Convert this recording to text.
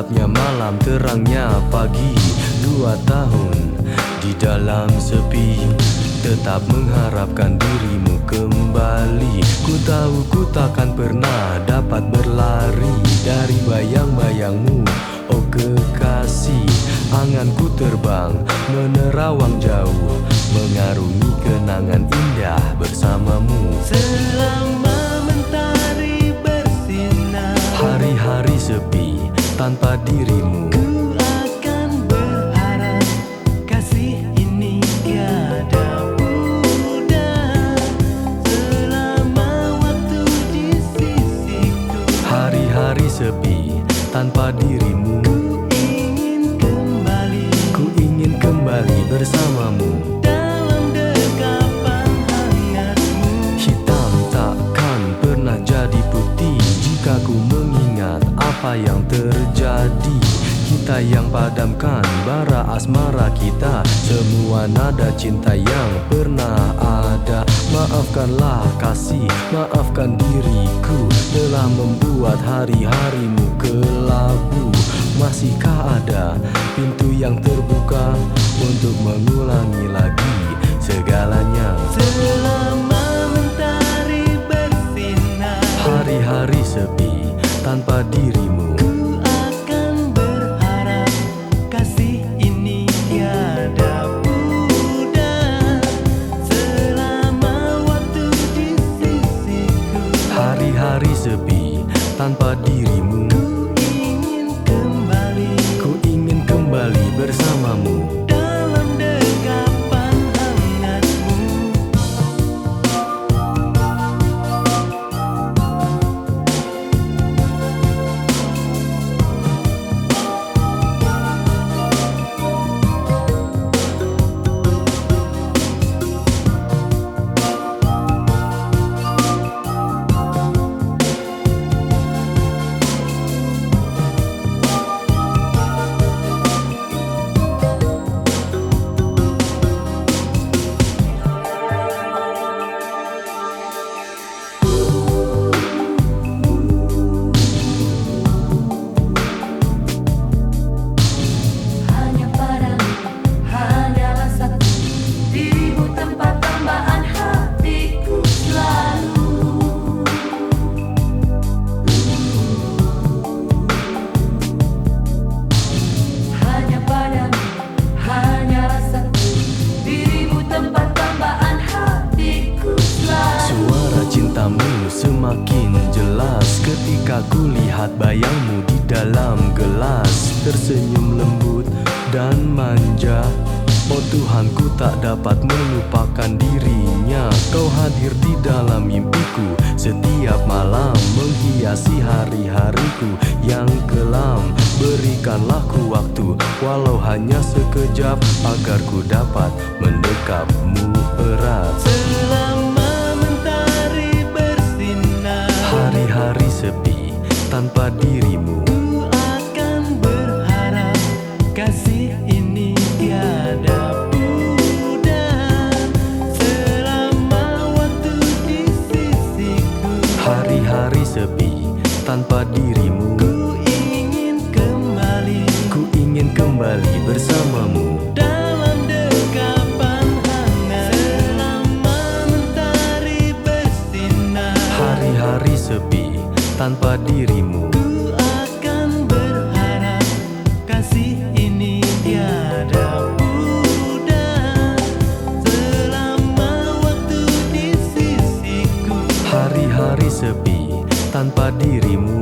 gelapnya malam terangnya pagi. Dua tahun di dalam sepi. Tetap mengharapkan dirimu kembali. Ku tahu ku takkan pernah dapat berlari Dari bayang-bayangmu. Oh kekasih Anganku terbang menerawang jauh Mengarungi kenangan indah bersamamu. Selama mentari bersinar Hari-hari sepi tanpa dirimu. Ku akan berharap kasih ini tiada Selama waktu di sisiku. Hari-hari sepi tanpa dirimu. Ku ingin kembali. Ku ingin kembali bersamamu. Dalam dekapan hangatmu Hitam takkan pernah jadi putih Jika ku mengingat apa yang terjadi Kita yang padamkan bara asmara kita. Semua nada cinta yang pernah ada. Maafkanlah kasih, maafkan diriku. Telah membuat hari-harimu kelabu. Masihkah ada pintu yang terbuka Untuk mengulangi lagi segalanya? Selama mentari bersinar. Hari-hari sepi tanpa dirimu dalam gelas. Tersenyum lembut dan manja. Oh Tuhan ku tak dapat melupakan dirinya. Kau hadir di dalam mimpiku. Setiap malam menghiasi hari-hariku. Yang kelam Berikanlah ku waktu. Walau hanya sekejap Agar ku dapat mendekapmu erat. Selama mentari bersinar. Hari-hari sepi tanpa dirimu kembali bersamamu. Dalam dekapan hangat Selama mentari bersinar. Hari-hari sepi tanpa dirimu. Ku akan berharap kasih ini tiada pudar Selama waktu di sisiku. Hari-hari sepi tanpa dirimu